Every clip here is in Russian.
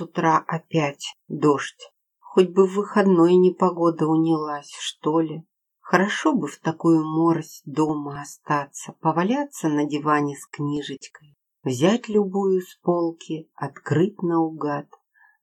с утра опять дождь. Хоть бы в выходной непогода унялась, что ли. Хорошо бы в такую морось дома остаться, поваляться на диване с книжечкой, взять любую с полки, открыть наугад.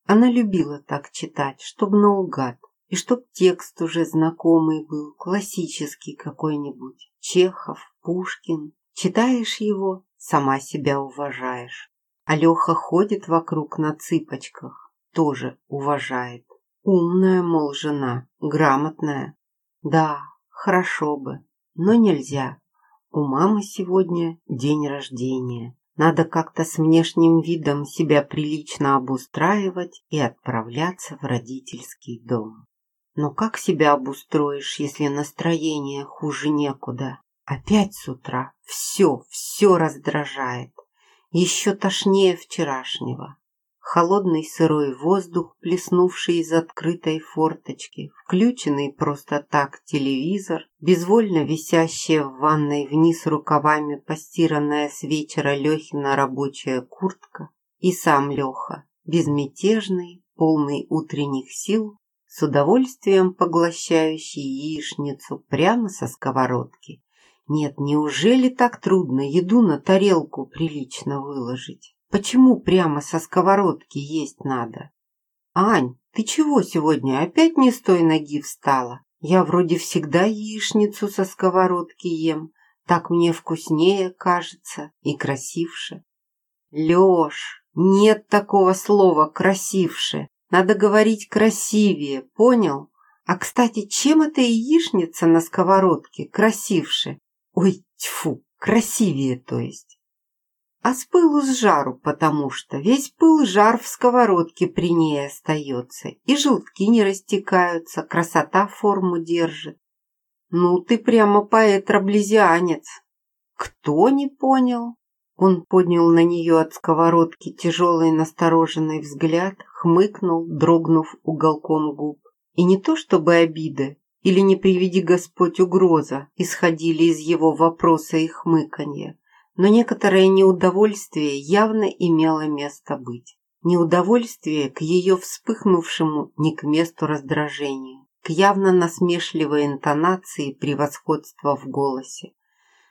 Она любила так читать, чтоб наугад, и чтоб текст уже знакомый был, классический какой-нибудь, Чехов, Пушкин. Читаешь его, сама себя уважаешь. Алёха ходит вокруг на цыпочках, тоже уважает. Умная, мол, жена, грамотная. Да, хорошо бы, но нельзя. У мамы сегодня день рождения. Надо как-то с внешним видом себя прилично обустраивать и отправляться в родительский дом. Но как себя обустроишь, если настроение хуже некуда? Опять с утра. Все, все раздражает. Еще тошнее вчерашнего. Холодный сырой воздух, плеснувший из открытой форточки, включенный просто так телевизор, безвольно висящая в ванной вниз рукавами постиранная с вечера Лехина рабочая куртка и сам Леха, безмятежный, полный утренних сил, с удовольствием поглощающий яичницу прямо со сковородки. Нет, неужели так трудно еду на тарелку прилично выложить? Почему прямо со сковородки есть надо? Ань, ты чего сегодня опять не с той ноги встала? Я вроде всегда яичницу со сковородки ем. Так мне вкуснее кажется и красивше. Лёш, нет такого слова «красивше». Надо говорить красивее, понял? А, кстати, чем эта яичница на сковородке красивше? Ой, тьфу, красивее, то есть. А с пылу с жару, потому что весь пыл жар в сковородке при ней остается, и желтки не растекаются, красота форму держит. Ну, ты прямо поэт-раблезианец. Кто не понял? Он поднял на нее от сковородки тяжелый настороженный взгляд, хмыкнул, дрогнув уголком губ. И не то чтобы обида или не приведи Господь угроза исходили из его вопроса и хмыканья, но некоторое неудовольствие явно имело место быть. Неудовольствие к ее вспыхнувшему не к месту раздражению, к явно насмешливой интонации превосходства в голосе.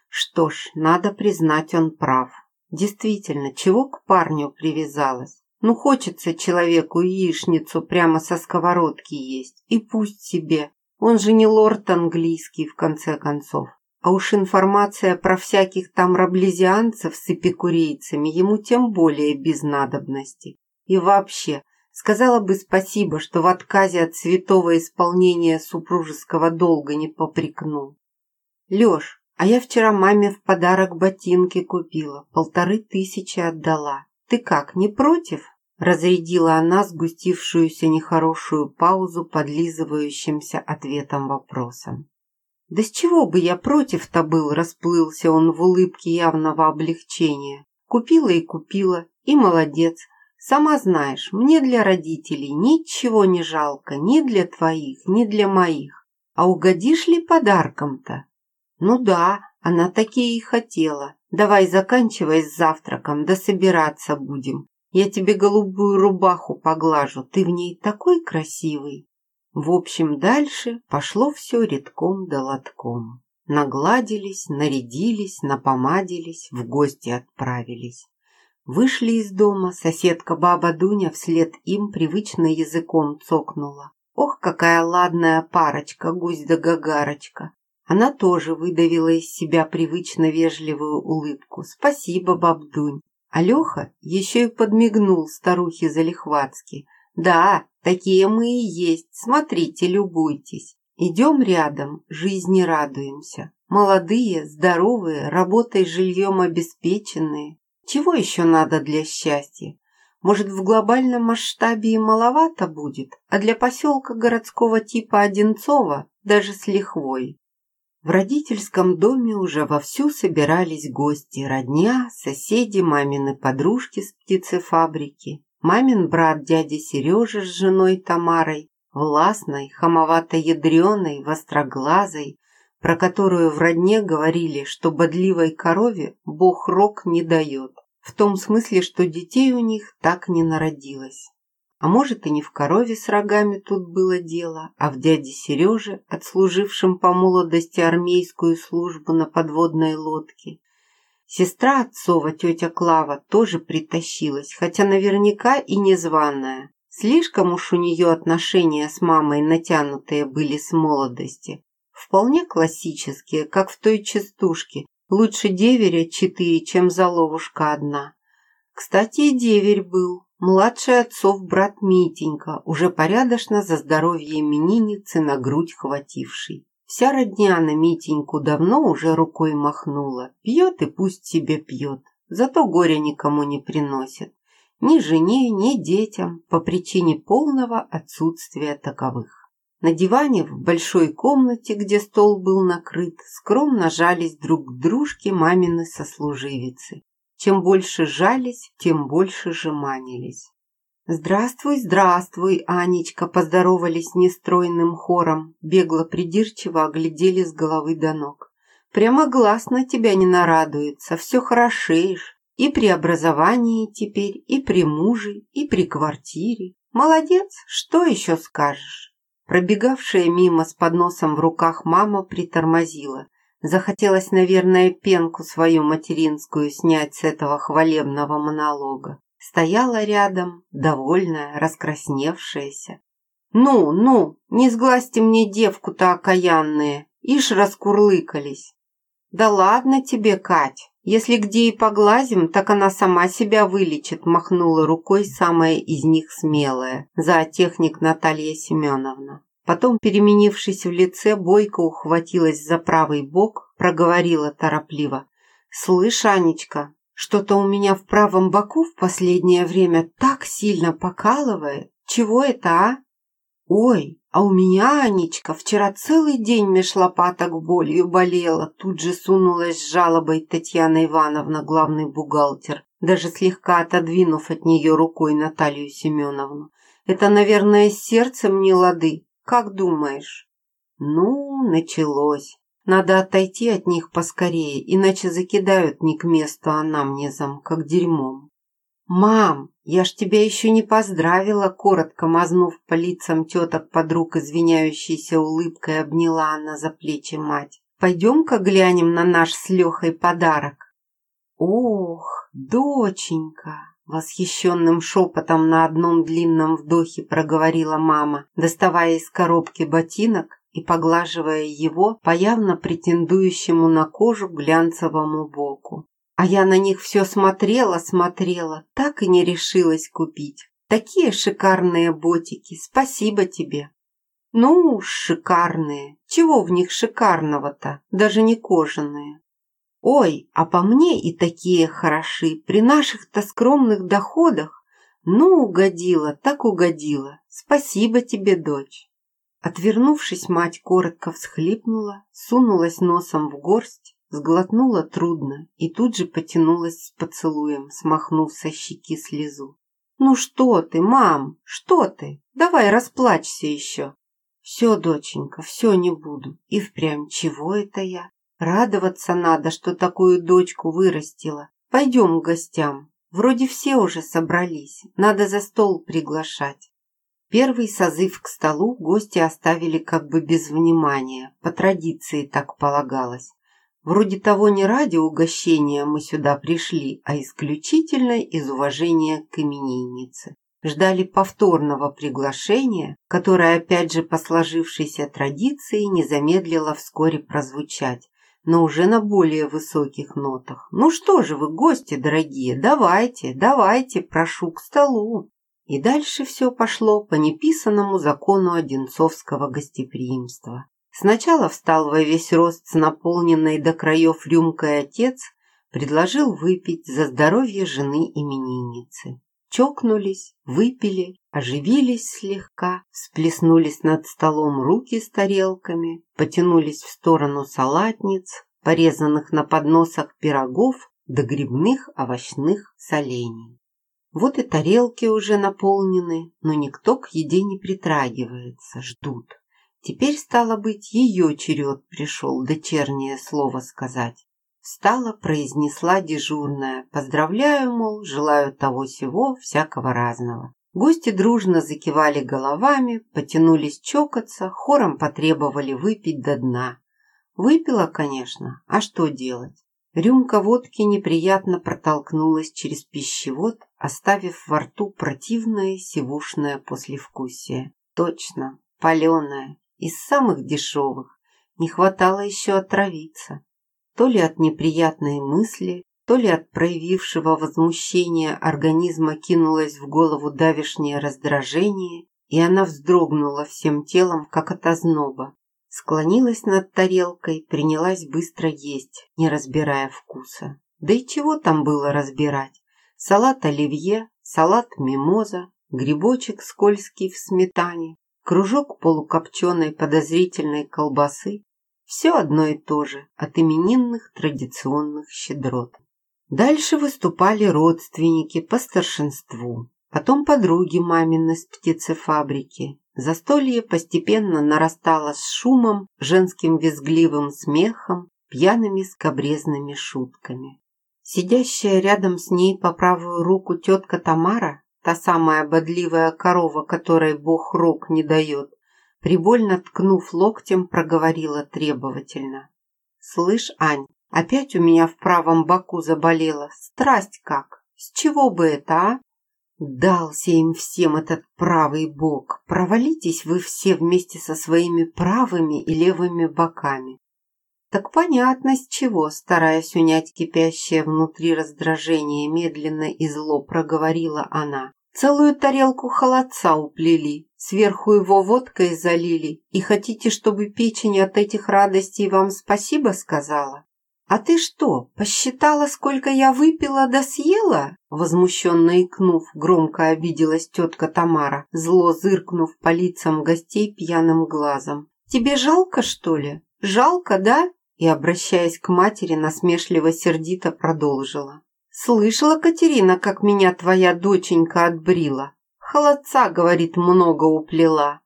Что ж, надо признать, он прав. Действительно, чего к парню привязалась? Ну, хочется человеку яичницу прямо со сковородки есть, и пусть себе. Он же не лорд английский, в конце концов. А уж информация про всяких там раблезианцев с эпикурейцами ему тем более без надобности. И вообще, сказала бы спасибо, что в отказе от святого исполнения супружеского долга не попрекнул. Лёш, а я вчера маме в подарок ботинки купила, полторы тысячи отдала. Ты как, не против?» Разрядила она сгустившуюся нехорошую паузу подлизывающимся ответом вопросом. «Да с чего бы я против-то был?» расплылся он в улыбке явного облегчения. «Купила и купила, и молодец. Сама знаешь, мне для родителей ничего не жалко, ни для твоих, ни для моих. А угодишь ли подарком-то?» «Ну да, она такие и хотела. Давай заканчивай с завтраком, да собираться будем. Я тебе голубую рубаху поглажу, ты в ней такой красивый». В общем, дальше пошло все редком да лотком. Нагладились, нарядились, напомадились, в гости отправились. Вышли из дома, соседка баба Дуня вслед им привычно языком цокнула. Ох, какая ладная парочка, гусь да гагарочка. Она тоже выдавила из себя привычно вежливую улыбку. «Спасибо, бабдунь». Алёха еще и подмигнул старухе залихватски. «Да, такие мы и есть. Смотрите, любуйтесь. Идем рядом, жизни радуемся. Молодые, здоровые, работой, жильем обеспеченные. Чего еще надо для счастья? Может, в глобальном масштабе и маловато будет, а для поселка городского типа Одинцова даже с лихвой. В родительском доме уже вовсю собирались гости, родня, соседи, мамины подружки с птицефабрики, мамин брат дядя Сережа с женой Тамарой, властной, хамовато-ядреной, востроглазой, про которую в родне говорили, что бодливой корове бог рог не дает, в том смысле, что детей у них так не народилось. А может, и не в корове с рогами тут было дело, а в дяде Сереже, отслужившем по молодости армейскую службу на подводной лодке. Сестра отцова, тетя Клава, тоже притащилась, хотя наверняка и незваная. Слишком уж у нее отношения с мамой натянутые были с молодости. Вполне классические, как в той частушке. Лучше деверя четыре, чем заловушка одна. Кстати, и деверь был. Младший отцов брат Митенька, уже порядочно за здоровье именинницы на грудь хвативший. Вся родня на Митеньку давно уже рукой махнула. Пьет и пусть себе пьет, зато горя никому не приносит ни жене, ни детям по причине полного отсутствия таковых. На диване в большой комнате, где стол был накрыт, скромно жались друг к дружке мамины сослуживицы. Чем больше жались, тем больше жеманились. «Здравствуй, здравствуй, Анечка!» поздоровались нестройным хором, бегло-придирчиво оглядели с головы до ног. «Прямо глаз на тебя не нарадуется, все хорошеешь. И при образовании теперь, и при муже, и при квартире. Молодец, что еще скажешь? Пробегавшая мимо с подносом в руках мама притормозила. Захотелось, наверное, пенку свою материнскую снять с этого хвалебного монолога. Стояла рядом, довольная, раскрасневшаяся. «Ну, ну, не сглазьте мне девку-то окаянные, ишь раскурлыкались». «Да ладно тебе, Кать, если где и поглазим, так она сама себя вылечит», махнула рукой самая из них смелая, зоотехник Наталья Семеновна. Потом, переменившись в лице, Бойко ухватилась за правый бок, проговорила торопливо. «Слышь, Анечка, что-то у меня в правом боку в последнее время так сильно покалывает. Чего это, а?» «Ой, а у меня, Анечка, вчера целый день меж лопаток болью болела», тут же сунулась с жалобой Татьяна Ивановна, главный бухгалтер, даже слегка отодвинув от нее рукой Наталью Семеновну. «Это, наверное, сердцем не лады, как думаешь?» «Ну, началось. Надо отойти от них поскорее, иначе закидают не к месту анамнезом, как дерьмом». «Мам, я ж тебя еще не поздравила!» Коротко мазнув по лицам теток подруг, извиняющейся улыбкой, обняла она за плечи мать. «Пойдем-ка глянем на наш с Лехой подарок!» «Ох, доченька!» Восхищенным шепотом на одном длинном вдохе проговорила мама, доставая из коробки ботинок и поглаживая его по явно претендующему на кожу глянцевому боку. А я на них все смотрела, смотрела, так и не решилась купить. Такие шикарные ботики, спасибо тебе. Ну шикарные, чего в них шикарного-то, даже не кожаные. Ой, а по мне и такие хороши, при наших-то скромных доходах. Ну, угодила, так угодила. Спасибо тебе, дочь. Отвернувшись, мать коротко всхлипнула, сунулась носом в горсть Сглотнула трудно и тут же потянулась с поцелуем, смахнув со щеки слезу. «Ну что ты, мам, что ты? Давай расплачься еще!» «Все, доченька, все не буду. И впрямь чего это я? Радоваться надо, что такую дочку вырастила. Пойдем к гостям. Вроде все уже собрались. Надо за стол приглашать». Первый созыв к столу гости оставили как бы без внимания. По традиции так полагалось. Вроде того не ради угощения мы сюда пришли, а исключительно из уважения к имениннице. Ждали повторного приглашения, которое, опять же, по сложившейся традиции, не замедлило вскоре прозвучать, но уже на более высоких нотах. «Ну что же вы, гости дорогие, давайте, давайте, прошу к столу!» И дальше все пошло по неписанному закону одинцовского гостеприимства. Сначала встал во весь рост с наполненной до краев рюмкой отец, предложил выпить за здоровье жены именинницы. Чокнулись, выпили, оживились слегка, всплеснулись над столом руки с тарелками, потянулись в сторону салатниц, порезанных на подносах пирогов до грибных овощных солений. Вот и тарелки уже наполнены, но никто к еде не притрагивается, ждут. Теперь, стало быть, ее черед пришел дочернее слово сказать. Встала, произнесла дежурная. Поздравляю, мол, желаю того всего, всякого разного. Гости дружно закивали головами, потянулись чокаться, хором потребовали выпить до дна. Выпила, конечно, а что делать? Рюмка водки неприятно протолкнулась через пищевод, оставив во рту противное сивушное послевкусие. Точно, паленое, из самых дешевых. Не хватало еще отравиться. То ли от неприятной мысли, то ли от проявившего возмущения организма кинулось в голову давишнее раздражение, и она вздрогнула всем телом, как от озноба. Склонилась над тарелкой, принялась быстро есть, не разбирая вкуса. Да и чего там было разбирать? Салат оливье, салат мимоза, грибочек скользкий в сметане, кружок полукопченой подозрительной колбасы. Все одно и то же от именинных традиционных щедрот. Дальше выступали родственники по старшинству, потом подруги мамины с птицефабрики, Застолье постепенно нарастало с шумом, женским визгливым смехом, пьяными скобрезными шутками. Сидящая рядом с ней по правую руку тетка Тамара, та самая бодливая корова, которой бог рог не дает, прибольно ткнув локтем, проговорила требовательно. «Слышь, Ань, опять у меня в правом боку заболела. Страсть как! С чего бы это, а?» Дался им всем этот правый бок. Провалитесь вы все вместе со своими правыми и левыми боками. Так понятно, с чего, стараясь унять кипящее внутри раздражение, медленно и зло проговорила она. Целую тарелку холодца уплели, сверху его водкой залили, и хотите, чтобы печень от этих радостей вам спасибо сказала? «А ты что, посчитала, сколько я выпила да съела?» Возмущенно икнув, громко обиделась тетка Тамара, зло зыркнув по лицам гостей пьяным глазом. «Тебе жалко, что ли? Жалко, да?» И, обращаясь к матери, насмешливо-сердито продолжила. «Слышала, Катерина, как меня твоя доченька отбрила? Холодца, говорит, много уплела».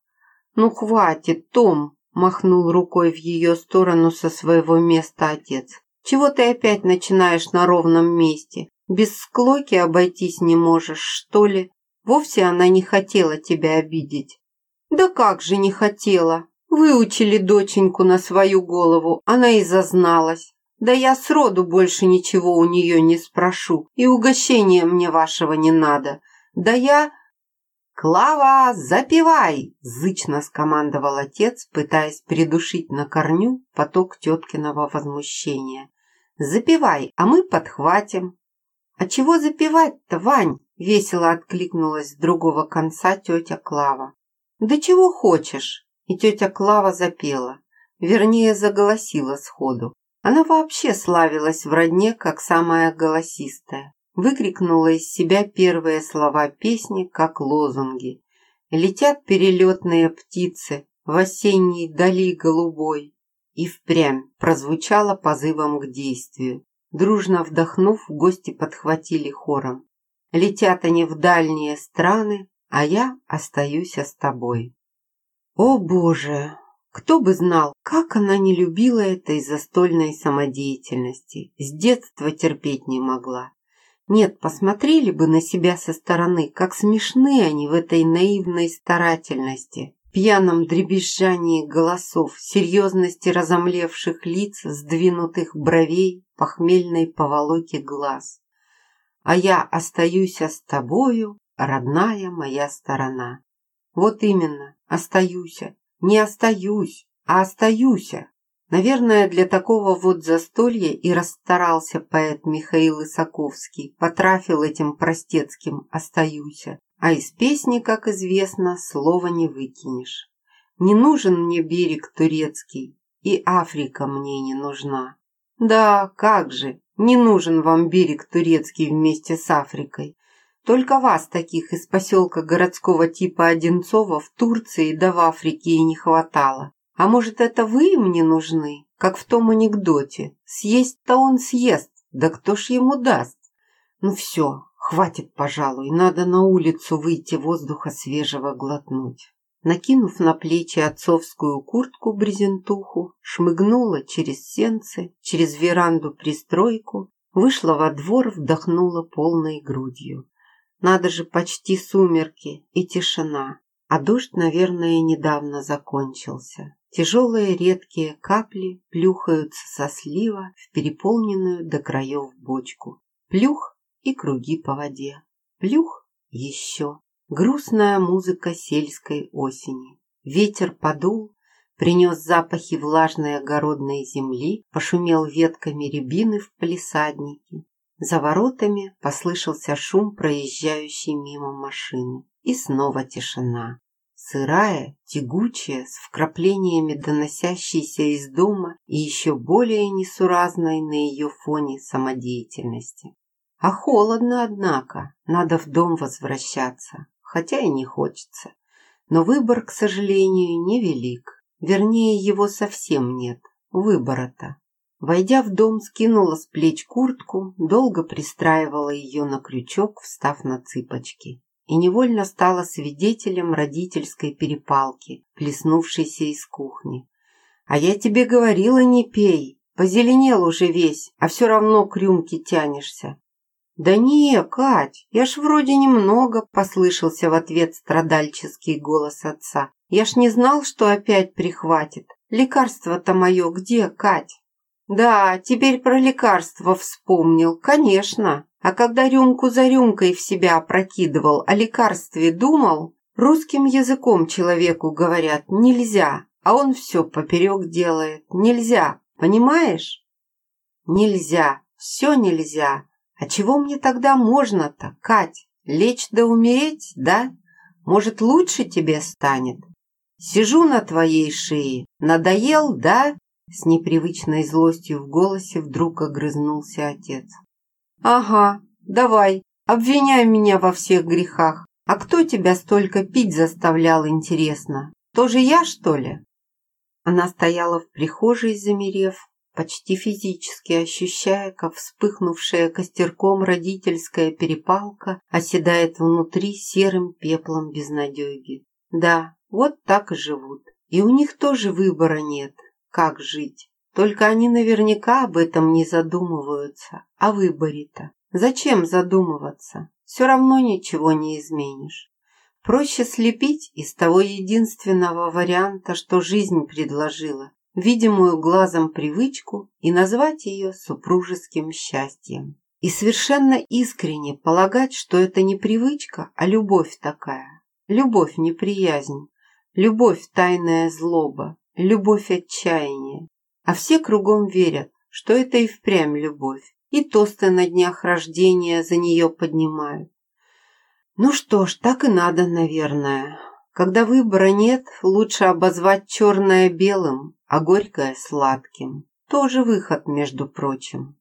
«Ну, хватит, Том!» – махнул рукой в ее сторону со своего места отец. Чего ты опять начинаешь на ровном месте? Без склоки обойтись не можешь, что ли? Вовсе она не хотела тебя обидеть. Да как же не хотела? Выучили доченьку на свою голову, она и зазналась. Да я сроду больше ничего у нее не спрошу, и угощения мне вашего не надо. Да я... «Клава, запивай!» – зычно скомандовал отец, пытаясь придушить на корню поток теткиного возмущения. «Запивай, а мы подхватим». «А чего запивать-то, Вань?» – весело откликнулась с другого конца тетя Клава. «Да чего хочешь?» И тетя Клава запела, вернее, заголосила сходу. Она вообще славилась в родне как самая голосистая выкрикнула из себя первые слова песни, как лозунги. Летят перелетные птицы в осенней дали голубой. И впрямь прозвучало позывом к действию. Дружно вдохнув, гости подхватили хором. Летят они в дальние страны, а я остаюсь с тобой. О, Боже! Кто бы знал, как она не любила этой застольной самодеятельности, с детства терпеть не могла. Нет, посмотрели бы на себя со стороны, как смешны они в этой наивной старательности, пьяном дребезжании голосов, серьезности разомлевших лиц, сдвинутых бровей, похмельной поволоки глаз. А я остаюсь с тобою, родная моя сторона. Вот именно, остаюсь, не остаюсь, а остаюсь. Наверное, для такого вот застолья и расстарался поэт Михаил Исаковский, потрафил этим простецким «остаюся». А из песни, как известно, слова не выкинешь. Не нужен мне берег турецкий, и Африка мне не нужна. Да, как же, не нужен вам берег турецкий вместе с Африкой. Только вас, таких из поселка городского типа Одинцова, в Турции да в Африке и не хватало. А может, это вы мне нужны, как в том анекдоте? Съесть-то он съест, да кто ж ему даст? Ну все, хватит, пожалуй, надо на улицу выйти воздуха свежего глотнуть. Накинув на плечи отцовскую куртку-брезентуху, шмыгнула через сенцы, через веранду-пристройку, вышла во двор, вдохнула полной грудью. Надо же, почти сумерки и тишина. А дождь, наверное, недавно закончился. Тяжелые редкие капли плюхаются со слива в переполненную до краев бочку. Плюх и круги по воде. Плюх еще. Грустная музыка сельской осени. Ветер подул, принес запахи влажной огородной земли, пошумел ветками рябины в палисаднике. За воротами послышался шум проезжающей мимо машины. И снова тишина сырая, тягучая, с вкраплениями доносящейся из дома и еще более несуразной на ее фоне самодеятельности. А холодно, однако, надо в дом возвращаться, хотя и не хочется. Но выбор, к сожалению, невелик. Вернее, его совсем нет. Выбора-то. Войдя в дом, скинула с плеч куртку, долго пристраивала ее на крючок, встав на цыпочки и невольно стала свидетелем родительской перепалки, плеснувшейся из кухни. «А я тебе говорила, не пей, позеленел уже весь, а все равно к рюмке тянешься». «Да не, Кать, я ж вроде немного», – послышался в ответ страдальческий голос отца. «Я ж не знал, что опять прихватит. Лекарство-то мое где, Кать?» «Да, теперь про лекарство вспомнил, конечно. А когда рюмку за рюмкой в себя опрокидывал, о лекарстве думал, русским языком человеку говорят «нельзя», а он все поперек делает «нельзя», понимаешь? Нельзя, все нельзя. А чего мне тогда можно-то, Кать? Лечь да умереть, да? Может, лучше тебе станет? Сижу на твоей шее, надоел, да? С непривычной злостью в голосе вдруг огрызнулся отец. «Ага, давай, обвиняй меня во всех грехах. А кто тебя столько пить заставлял, интересно? Тоже я, что ли?» Она стояла в прихожей, замерев, почти физически ощущая, как вспыхнувшая костерком родительская перепалка оседает внутри серым пеплом безнадеги. Да, вот так и живут. И у них тоже выбора нет, как жить. Только они наверняка об этом не задумываются. О выборе-то. Зачем задумываться? Все равно ничего не изменишь. Проще слепить из того единственного варианта, что жизнь предложила, видимую глазом привычку и назвать ее супружеским счастьем. И совершенно искренне полагать, что это не привычка, а любовь такая. Любовь неприязнь, любовь тайная злоба, любовь отчаяния, а все кругом верят, что это и впрямь любовь, и тосты на днях рождения за нее поднимают. Ну что ж, так и надо, наверное. Когда выбора нет, лучше обозвать черное белым, а горькое сладким. Тоже выход, между прочим.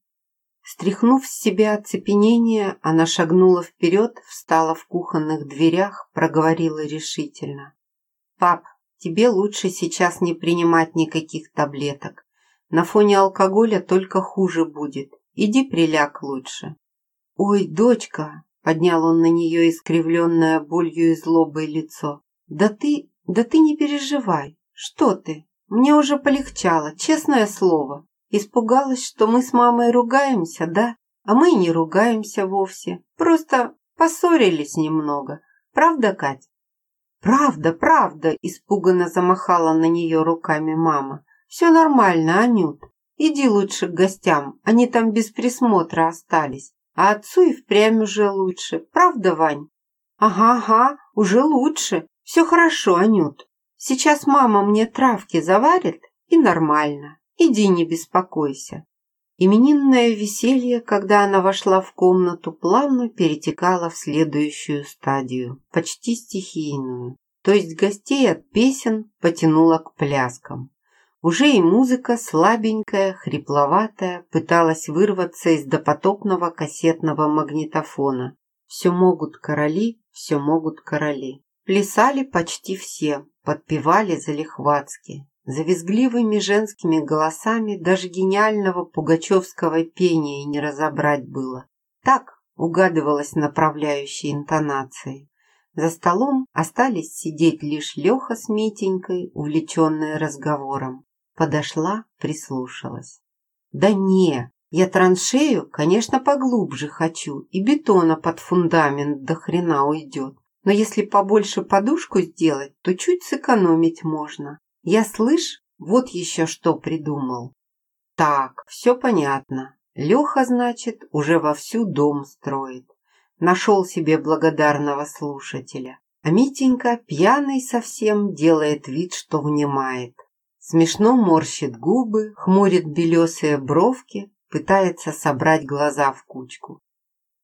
Стряхнув с себя оцепенение, она шагнула вперед, встала в кухонных дверях, проговорила решительно. «Пап, тебе лучше сейчас не принимать никаких таблеток. На фоне алкоголя только хуже будет. Иди приляг лучше». «Ой, дочка!» – поднял он на нее искривленное болью и злобой лицо. «Да ты, да ты не переживай. Что ты? Мне уже полегчало, честное слово. Испугалась, что мы с мамой ругаемся, да? А мы не ругаемся вовсе. Просто поссорились немного. Правда, Кать?» «Правда, правда!» – испуганно замахала на нее руками мама. «Все нормально, Анют. Иди лучше к гостям, они там без присмотра остались. А отцу и впрямь уже лучше. Правда, Вань?» «Ага, ага, уже лучше. Все хорошо, Анют. Сейчас мама мне травки заварит, и нормально. Иди, не беспокойся». Именинное веселье, когда она вошла в комнату, плавно перетекало в следующую стадию, почти стихийную. То есть гостей от песен потянуло к пляскам. Уже и музыка слабенькая, хрипловатая, пыталась вырваться из допотопного кассетного магнитофона. Все могут короли, все могут короли. Плясали почти все, подпевали залихватски. За визгливыми женскими голосами даже гениального пугачевского пения не разобрать было. Так угадывалась направляющей интонацией. За столом остались сидеть лишь Леха с Митенькой, увлеченные разговором. Подошла, прислушалась. «Да не, Я траншею, конечно, поглубже хочу, и бетона под фундамент до хрена уйдет. Но если побольше подушку сделать, то чуть сэкономить можно. Я, слышь, вот еще что придумал. Так, все понятно. Леха, значит, уже вовсю дом строит. Нашел себе благодарного слушателя. А Митенька, пьяный совсем, делает вид, что внимает. Смешно морщит губы, хмурит белесые бровки, пытается собрать глаза в кучку.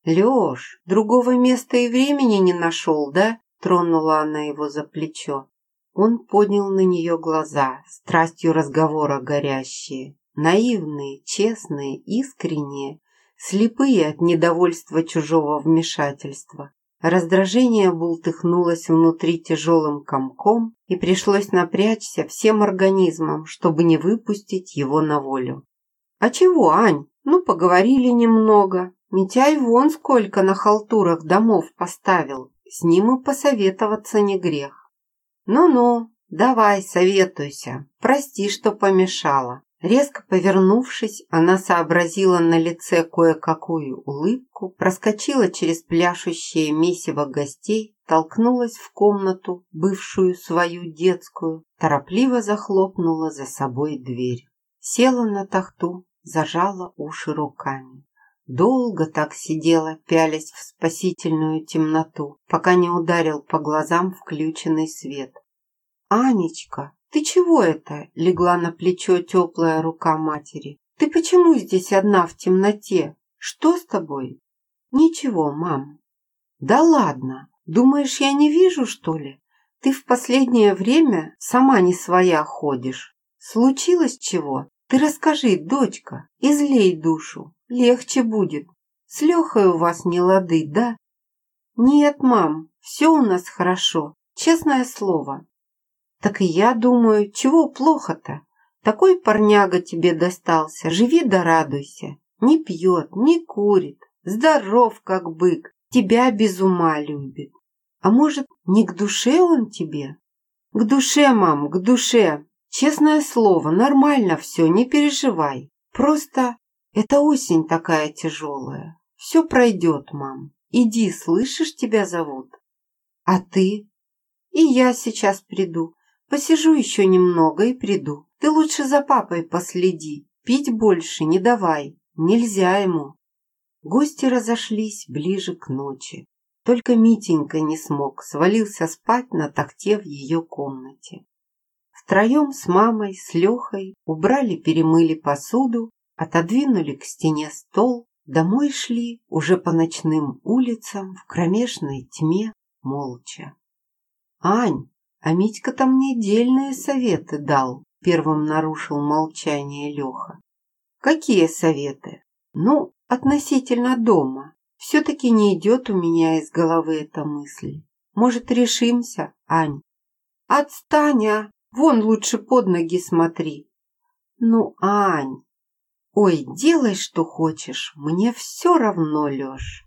«Леш, другого места и времени не нашел, да?» Тронула она его за плечо. Он поднял на нее глаза, страстью разговора горящие, наивные, честные, искренние, слепые от недовольства чужого вмешательства. Раздражение бултыхнулось внутри тяжелым комком, и пришлось напрячься всем организмом, чтобы не выпустить его на волю. «А чего, Ань? Ну, поговорили немного. Митяй вон сколько на халтурах домов поставил. С ним и посоветоваться не грех». «Ну-ну, давай, советуйся. Прости, что помешала». Резко повернувшись, она сообразила на лице кое-какую улыбку, проскочила через пляшущее месиво гостей, толкнулась в комнату, бывшую свою детскую, торопливо захлопнула за собой дверь. Села на тахту, зажала уши руками. Долго так сидела, пялясь в спасительную темноту, пока не ударил по глазам включенный свет. «Анечка, «Ты чего это?» – легла на плечо теплая рука матери. «Ты почему здесь одна в темноте? Что с тобой?» «Ничего, мам». «Да ладно! Думаешь, я не вижу, что ли? Ты в последнее время сама не своя ходишь. Случилось чего? Ты расскажи, дочка, излей душу. Легче будет. С Лехой у вас не лады, да?» «Нет, мам, все у нас хорошо, честное слово. Так и я думаю, чего плохо-то? Такой парняга тебе достался, живи да радуйся. Не пьет, не курит, здоров, как бык, тебя без ума любит. А может, не к душе он тебе? К душе, мам, к душе. Честное слово, нормально все, не переживай. Просто это осень такая тяжелая. Все пройдет, мам. Иди, слышишь, тебя зовут. А ты? И я сейчас приду. Посижу еще немного и приду. Ты лучше за папой последи. Пить больше не давай. Нельзя ему. Гости разошлись ближе к ночи. Только Митенька не смог, свалился спать на такте в ее комнате. Втроем с мамой, с Лехой убрали-перемыли посуду, отодвинули к стене стол, домой шли уже по ночным улицам в кромешной тьме молча. «Ань, а Митька-то мне дельные советы дал, первым нарушил молчание Леха. Какие советы? Ну, относительно дома. Все-таки не идет у меня из головы эта мысль. Может, решимся, Ань? Отстань, а! Вон лучше под ноги смотри. Ну, Ань! Ой, делай, что хочешь, мне все равно, Леш.